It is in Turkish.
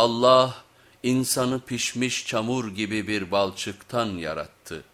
Allah insanı pişmiş çamur gibi bir balçıktan yarattı.